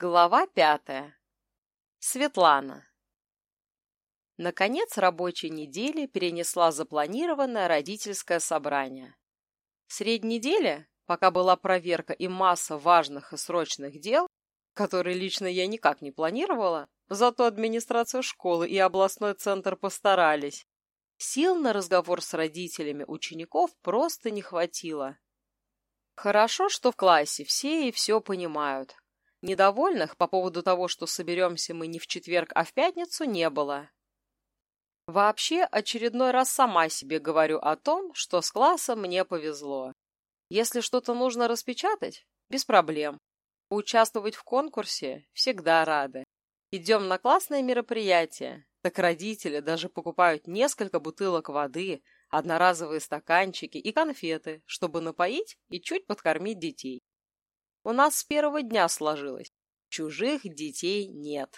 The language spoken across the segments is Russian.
Глава пятая. Светлана. Наконец рабочей недели перенесла запланированное родительское собрание. Средь недели, пока была проверка и масса важных и срочных дел, которые лично я никак не планировала, зато администрация школы и областной центр постарались, сил на разговор с родителями учеников просто не хватило. Хорошо, что в классе все и все понимают, Недовольных по поводу того, что соберемся мы не в четверг, а в пятницу, не было. Вообще, очередной раз сама себе говорю о том, что с классом мне повезло. Если что-то нужно распечатать, без проблем. Участвовать в конкурсе всегда рады. Идем на классное мероприятие, так родители даже покупают несколько бутылок воды, одноразовые стаканчики и конфеты, чтобы напоить и чуть подкормить детей. У нас с первого дня сложилось. Чужих детей нет.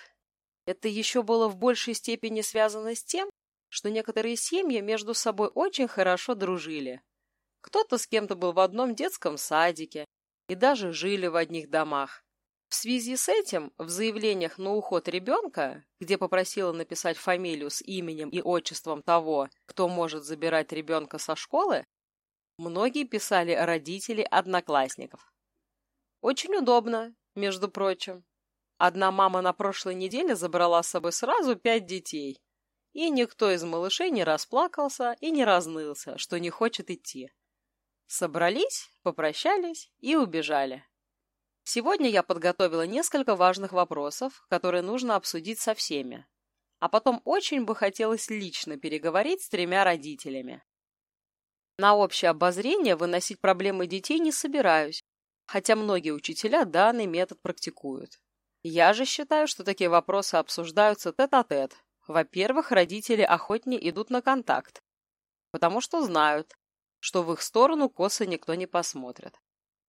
Это еще было в большей степени связано с тем, что некоторые семьи между собой очень хорошо дружили. Кто-то с кем-то был в одном детском садике и даже жили в одних домах. В связи с этим в заявлениях на уход ребенка, где попросила написать фамилию с именем и отчеством того, кто может забирать ребенка со школы, многие писали родители одноклассников. Очень удобно, между прочим. Одна мама на прошлой неделе забрала с собой сразу пять детей. И никто из малышей не расплакался и не разнылся, что не хочет идти. Собрались, попрощались и убежали. Сегодня я подготовила несколько важных вопросов, которые нужно обсудить со всеми. А потом очень бы хотелось лично переговорить с тремя родителями. На общее обозрение выносить проблемы детей не собираюсь, хотя многие учителя данный метод практикуют. Я же считаю, что такие вопросы обсуждаются тет-а-тет. -тет. Во-первых, родители охотнее идут на контакт, потому что знают, что в их сторону косо никто не посмотрит.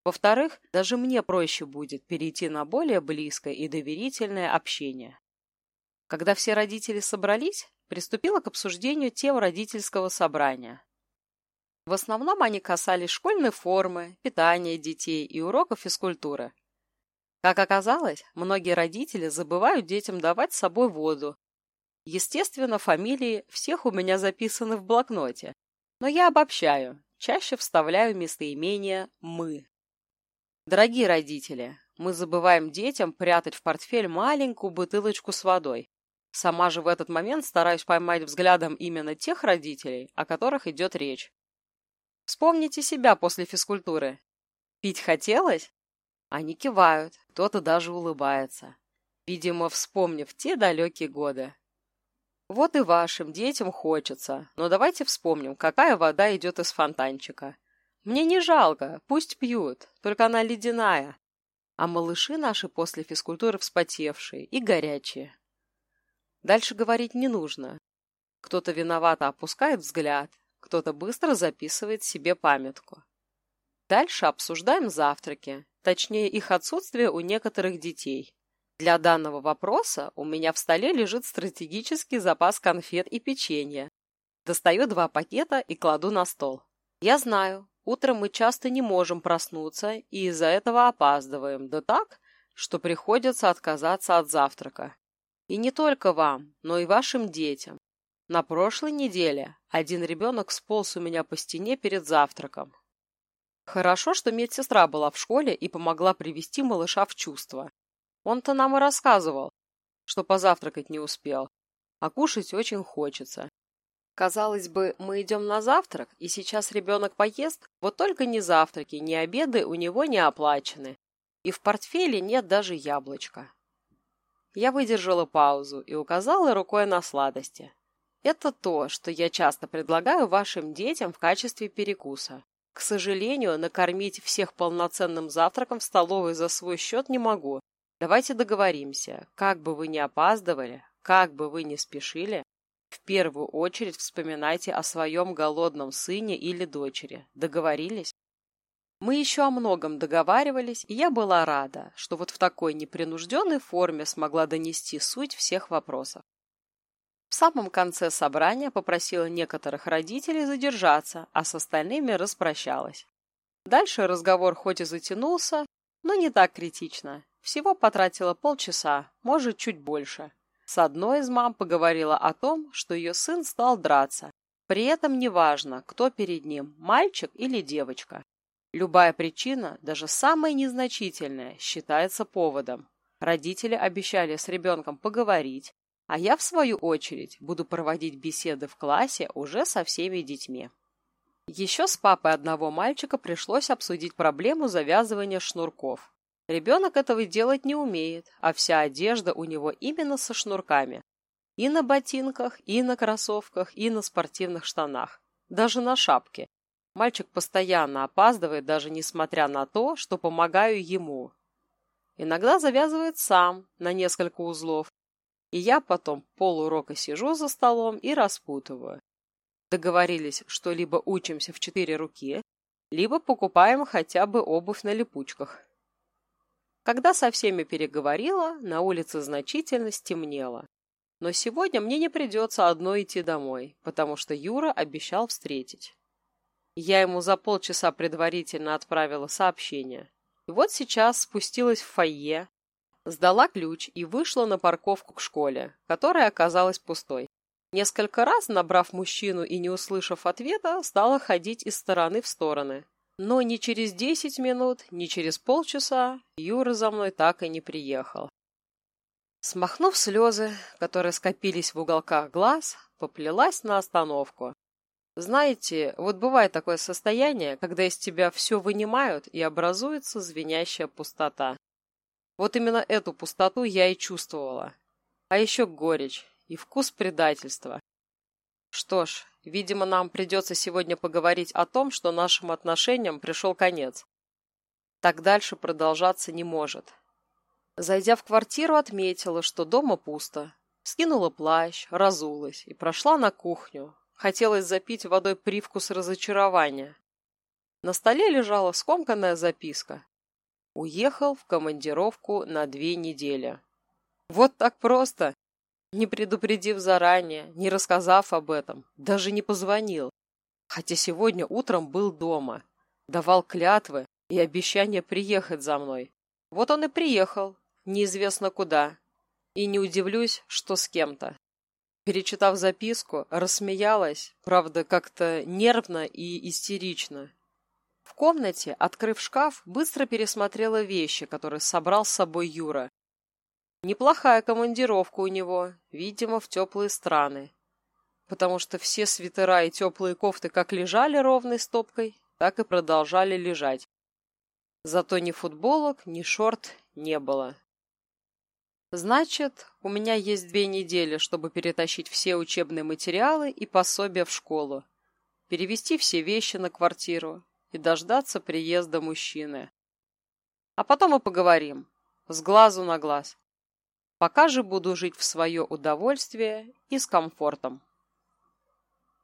Во-вторых, даже мне проще будет перейти на более близкое и доверительное общение. Когда все родители собрались, приступила к обсуждению тем родительского собрания. В основном они касались школьной формы, питания детей и уроков физкультуры. Как оказалось, многие родители забывают детям давать с собой воду. Естественно, фамилии всех у меня записаны в блокноте, но я обобщаю, чаще вставляю местоимение «мы». Дорогие родители, мы забываем детям прятать в портфель маленькую бутылочку с водой. Сама же в этот момент стараюсь поймать взглядом именно тех родителей, о которых идет речь. Вспомните себя после физкультуры. Пить хотелось? Они кивают, кто-то даже улыбается. Видимо, вспомнив те далекие годы. Вот и вашим детям хочется, но давайте вспомним, какая вода идет из фонтанчика. Мне не жалко, пусть пьют, только она ледяная. А малыши наши после физкультуры вспотевшие и горячие. Дальше говорить не нужно. Кто-то виновато опускает взгляд, кто-то быстро записывает себе памятку. Дальше обсуждаем завтраки, точнее их отсутствие у некоторых детей. Для данного вопроса у меня в столе лежит стратегический запас конфет и печенья. Достаю два пакета и кладу на стол. Я знаю, утром мы часто не можем проснуться и из-за этого опаздываем, да так, что приходится отказаться от завтрака. И не только вам, но и вашим детям. На прошлой неделе один ребенок сполз у меня по стене перед завтраком. Хорошо, что медсестра была в школе и помогла привести малыша в чувство. Он-то нам и рассказывал, что позавтракать не успел, а кушать очень хочется. Казалось бы, мы идем на завтрак, и сейчас ребенок поест, вот только ни завтраки, ни обеды у него не оплачены, и в портфеле нет даже яблочка. Я выдержала паузу и указала рукой на сладости. Это то, что я часто предлагаю вашим детям в качестве перекуса. К сожалению, накормить всех полноценным завтраком в столовой за свой счет не могу. Давайте договоримся, как бы вы ни опаздывали, как бы вы ни спешили, в первую очередь вспоминайте о своем голодном сыне или дочери. Договорились? Мы еще о многом договаривались, и я была рада, что вот в такой непринужденной форме смогла донести суть всех вопросов. Самом конце собрания попросила некоторых родителей задержаться, а с остальными распрощалась. Дальше разговор хоть и затянулся, но не так критично. Всего потратила полчаса, может, чуть больше. С одной из мам поговорила о том, что ее сын стал драться. При этом неважно, кто перед ним, мальчик или девочка. Любая причина, даже самая незначительная, считается поводом. Родители обещали с ребенком поговорить, а я, в свою очередь, буду проводить беседы в классе уже со всеми детьми. Еще с папой одного мальчика пришлось обсудить проблему завязывания шнурков. Ребенок этого делать не умеет, а вся одежда у него именно со шнурками. И на ботинках, и на кроссовках, и на спортивных штанах. Даже на шапке. Мальчик постоянно опаздывает, даже несмотря на то, что помогаю ему. Иногда завязывает сам на несколько узлов, и я потом полурока сижу за столом и распутываю. Договорились, что либо учимся в четыре руки, либо покупаем хотя бы обувь на липучках. Когда со всеми переговорила, на улице значительно стемнело. Но сегодня мне не придется одной идти домой, потому что Юра обещал встретить. Я ему за полчаса предварительно отправила сообщение. И вот сейчас спустилась в фойе, сдала ключ и вышла на парковку к школе, которая оказалась пустой. Несколько раз, набрав мужчину и не услышав ответа, стала ходить из стороны в стороны, но ни через десять минут, ни через полчаса Юра за мной так и не приехал. Смахнув слезы, которые скопились в уголках глаз, поплелась на остановку. Знаете, вот бывает такое состояние, когда из тебя все вынимают и образуется звенящая пустота. Вот именно эту пустоту я и чувствовала. А еще горечь и вкус предательства. Что ж, видимо, нам придется сегодня поговорить о том, что нашим отношениям пришел конец. Так дальше продолжаться не может. Зайдя в квартиру, отметила, что дома пусто. Скинула плащ, разулась и прошла на кухню. Хотелось запить водой привкус разочарования. На столе лежала скомканная записка. Уехал в командировку на две недели. Вот так просто не предупредив заранее, не рассказав об этом, даже не позвонил. Хотя сегодня утром был дома, давал клятвы и обещание приехать за мной. Вот он и приехал, неизвестно куда. И не удивлюсь, что с кем-то. Перечитав записку, рассмеялась, правда, как-то нервно и истерично. В комнате, открыв шкаф, быстро пересмотрела вещи, которые собрал с собой Юра, Неплохая командировка у него, видимо, в теплые страны. Потому что все свитера и теплые кофты как лежали ровной стопкой, так и продолжали лежать. Зато ни футболок, ни шорт не было. Значит, у меня есть две недели, чтобы перетащить все учебные материалы и пособия в школу, перевести все вещи на квартиру и дождаться приезда мужчины. А потом мы поговорим, с глазу на глаз. Пока же буду жить в свое удовольствие и с комфортом.